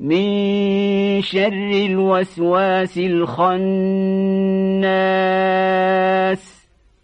من شر الوسواس الخناس